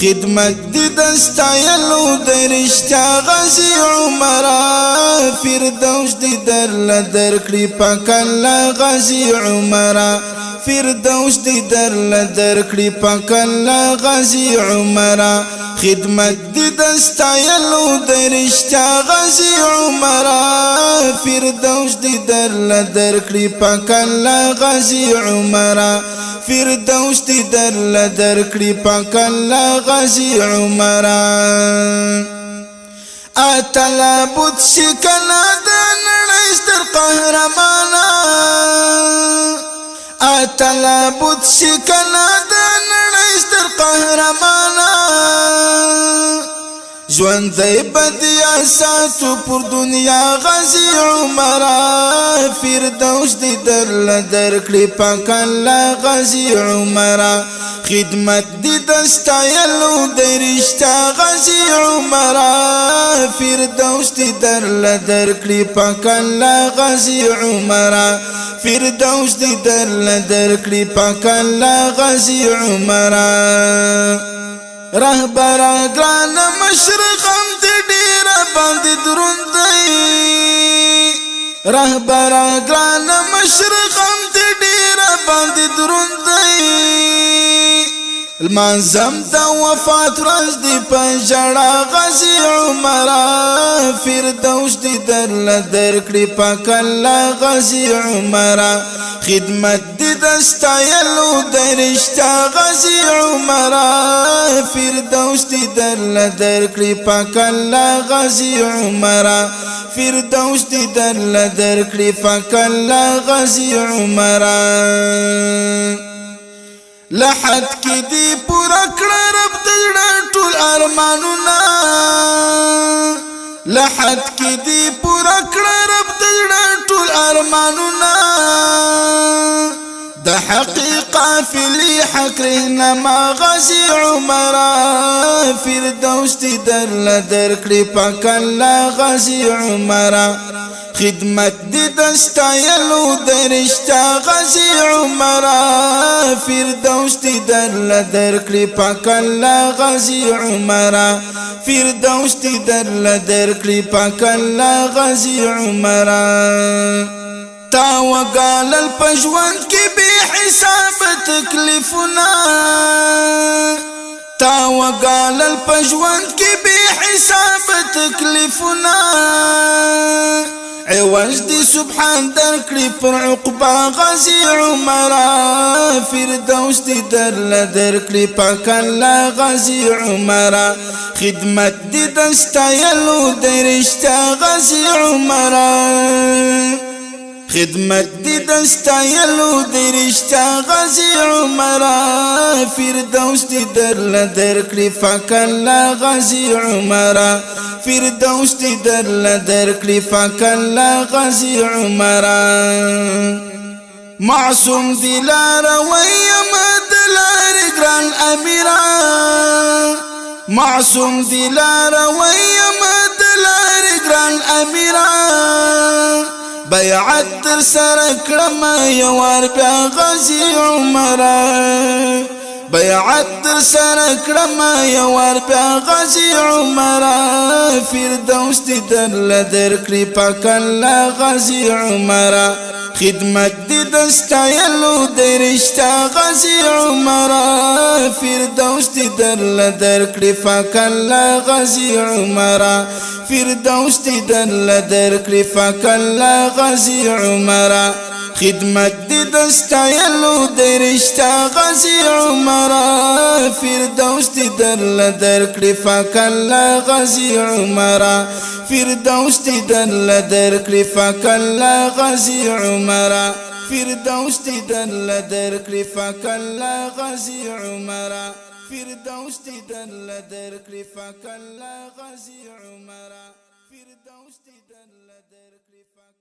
خدمت دی دستایلو دی رشتہ غزی عمرا فردوش دی در لدر کری پاک غزی عمرا فردوش دی در لدر کری پاک غزی عمرا خدمت دی دستایلو دی رشتہ غزی عمرہ فردوش دی در لدر کری پاک غزی عمرہ فردوس دی در لدر کړي پاک الله غزي عمران اتلا بوت شکنا د نړۍ ستر قهرمانا اتلا بوت شکنا د نړۍ ستر قهرمانا ژوند دی بدیا ساتو پر دنیا غزی عمره فردوس دی در لدر کړي پاک الله غزی عمره خدمت دی دستایلو دی رشتہ غزی عمره فردوس دی در لدر کړي پاک الله غزی عمره فردوس دی در لدر کړي پاک الله غزی عمره رهبر ګران مشرقم ڈیر باندھی باندې دروندای رهبر ګران مشرقم دې ډیر باندې دروندای المنظم دا وفات ورځ دی پنجړه غزي عمره فردوس دی در لدر کړي پاک الله غزي عمره خدمت دی دستایلو درشتا غزی عمره فردوس دی در لدر کړي پاک الله غزي عمره فردوس دی در لدر کړي پاک الله غزي عمره لحد کی دی پورا کړه رب دړه ټول ارمانونه لحد کی دی پورا کړه رب دړه ټول ارمانونه د حقیقت فلی حق رهنما غزی عمر. فردوس دی در لدر کړي پاک الله غزی عمر. خدمت دی دستایلو درشتا غزی عمر فردوس دی در لدر کړي پاک الله غزی عمر فردوس دی در لدر کړي پاک الله غزی عمر تا وقال الپجوند کی بی حساب تکلیفنا۔ تا وقال الپجوند کی بی حساب تکلیفنا۔ عوج دی سبحان در کړی پر عقبا غزی عمر فردوس دی در لدر کړی پاک الله غزی عمر خدمت دی دستایلو درشتا غزی عمر خدمت دی دستایلو دی رشتہ غزی عمره فردوس دی در لدر کړي فک الله غزی عمره فردوس دی در لدر کړي فک الله غزی عمره معصوم دی لار ویم دلار ګران امیران معصوم دی لار ویم دلار ګران امیران بیعت در سر کړم یوار بیا غزي عمر بیعت در سر کړم یوار بیا غزي عمر فردوس دې در لدر کړی پاک الله غزي عمر خدمت دی دستایلو دی رشتہ غزی عمر فردوس دی در لدر کړی فاک غزی عمر فردوس دی در لدر کړی فاک غزی عمر خدمت دی دستایلو دی رشتا غزی عمرا فردوس دی در لدر کری فکلا غزی عمرا فردوس دی در لدر کری فکلا غزی عمرا فردوس دی در لدر کری فکلا غزی عمرا فردوس دی در لدر کری فکلا غزی عمرا فردوس دی در لدر کری فکلا